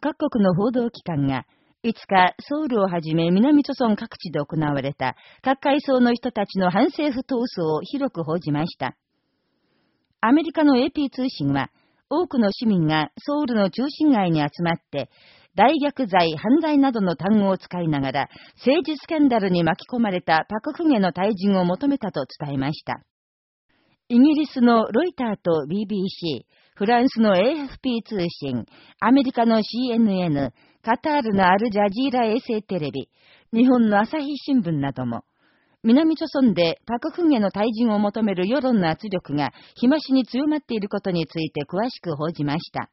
各国の報道機関が、5日、ソウルをはじめ南朝村各地で行われた各階層の人たちの反政府闘争を広く報じました。アメリカの AP 通信は、多くの市民がソウルの中心街に集まって、大虐罪、犯罪などの単語を使いながら、政治スキャンダルに巻き込まれたパクフゲの退陣を求めたと伝えました。イギリスのロイターと BBC、フランスの AFP 通信、アメリカの CNN、カタールのアルジャジーラ衛星テレビ、日本の朝日新聞なども、南朝村でパクフンへの退陣を求める世論の圧力が日増しに強まっていることについて詳しく報じました。